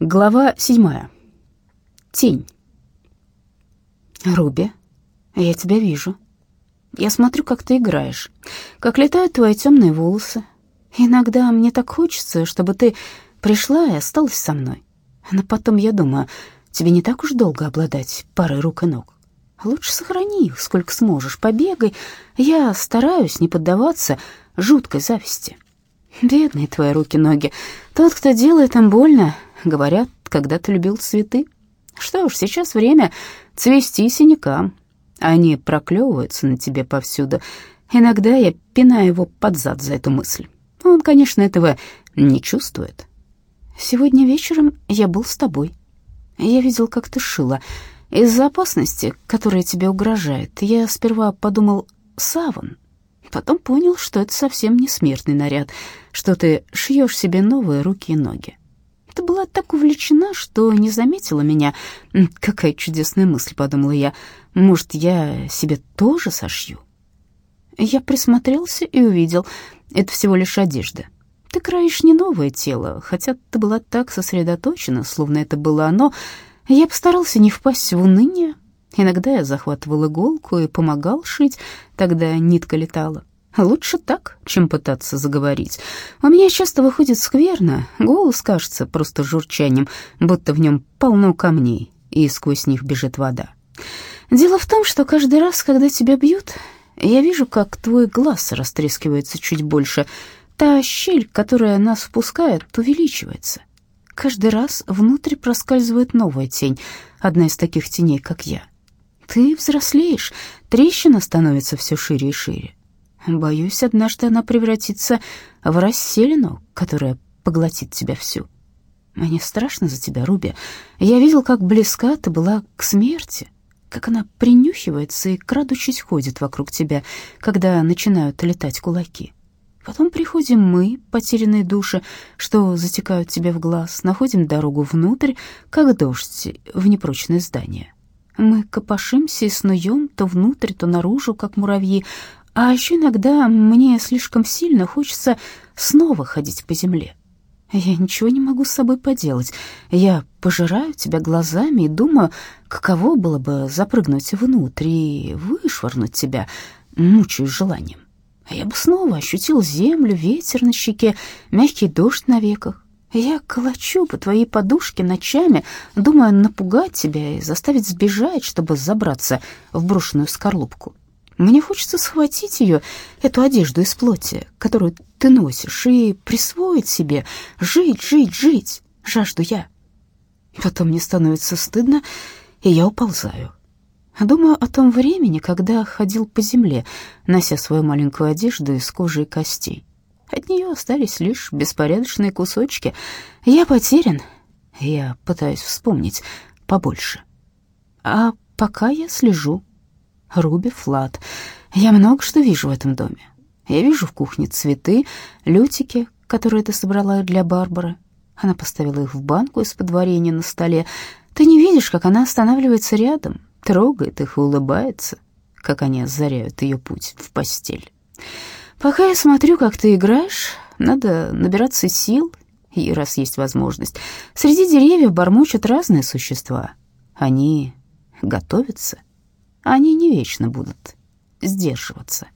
Глава седьмая. Тень. Руби, я тебя вижу. Я смотрю, как ты играешь, как летают твои темные волосы. Иногда мне так хочется, чтобы ты пришла и осталась со мной. Но потом я думаю, тебе не так уж долго обладать парой рук и ног. Лучше сохрани их, сколько сможешь, побегай. Я стараюсь не поддаваться жуткой зависти. Бедные твои руки-ноги. Тот, кто делает им больно, Говорят, когда ты любил цветы. Что ж, сейчас время цвести синякам. Они проклевываются на тебе повсюду. Иногда я пинаю его под зад за эту мысль. Он, конечно, этого не чувствует. Сегодня вечером я был с тобой. Я видел, как ты шила. Из-за опасности, которая тебе угрожает, я сперва подумал «саван». Потом понял, что это совсем не смертный наряд, что ты шьешь себе новые руки и ноги. Ты была так увлечена, что не заметила меня. Какая чудесная мысль, подумала я. Может, я себе тоже сошью? Я присмотрелся и увидел, это всего лишь одежда. Ты краешь не новое тело, хотя ты была так сосредоточена, словно это было оно. Я постарался не впасть в уныние. Иногда я захватывал иголку и помогал шить, тогда нитка летала. Лучше так, чем пытаться заговорить. У меня часто выходит скверно, голос кажется просто журчанием, будто в нем полно камней, и сквозь них бежит вода. Дело в том, что каждый раз, когда тебя бьют, я вижу, как твой глаз растрескивается чуть больше. Та щель, которая нас впускает, увеличивается. Каждый раз внутрь проскальзывает новая тень, одна из таких теней, как я. Ты взрослеешь, трещина становится все шире и шире. Боюсь, однажды она превратится в расселину, которая поглотит тебя всю. Мне страшно за тебя, Руби. Я видел, как близка ты была к смерти, как она принюхивается и, крадучись, ходит вокруг тебя, когда начинают летать кулаки. Потом приходим мы, потерянные души, что затекают тебе в глаз, находим дорогу внутрь, как дождь, в непрочное здание. Мы копошимся и снуем то внутрь, то наружу, как муравьи, а еще иногда мне слишком сильно хочется снова ходить по земле. Я ничего не могу с собой поделать. Я пожираю тебя глазами и думаю, каково было бы запрыгнуть внутрь и вышвырнуть тебя, мучаюсь желанием. Я бы снова ощутил землю, ветер на щеке, мягкий дождь на веках. Я колочу по твоей подушке ночами, думая напугать тебя и заставить сбежать, чтобы забраться в брошенную скорлупку. Мне хочется схватить ее, эту одежду из плоти, которую ты носишь, и присвоить себе, жить, жить, жить, жажду я. Потом мне становится стыдно, и я уползаю. Думаю о том времени, когда ходил по земле, нося свою маленькую одежду из кожи и костей. От нее остались лишь беспорядочные кусочки. Я потерян. Я пытаюсь вспомнить побольше. А пока я слежу Руби Флат. Я много что вижу в этом доме. Я вижу в кухне цветы, лютики, которые ты собрала для Барбары. Она поставила их в банку из-под варенья на столе. Ты не видишь, как она останавливается рядом, трогает их и улыбается, как они озаряют ее путь в постель. Пока я смотрю, как ты играешь, надо набираться сил, и раз есть возможность. Среди деревьев бормочут разные существа. Они готовятся они не вечно будут сдерживаться.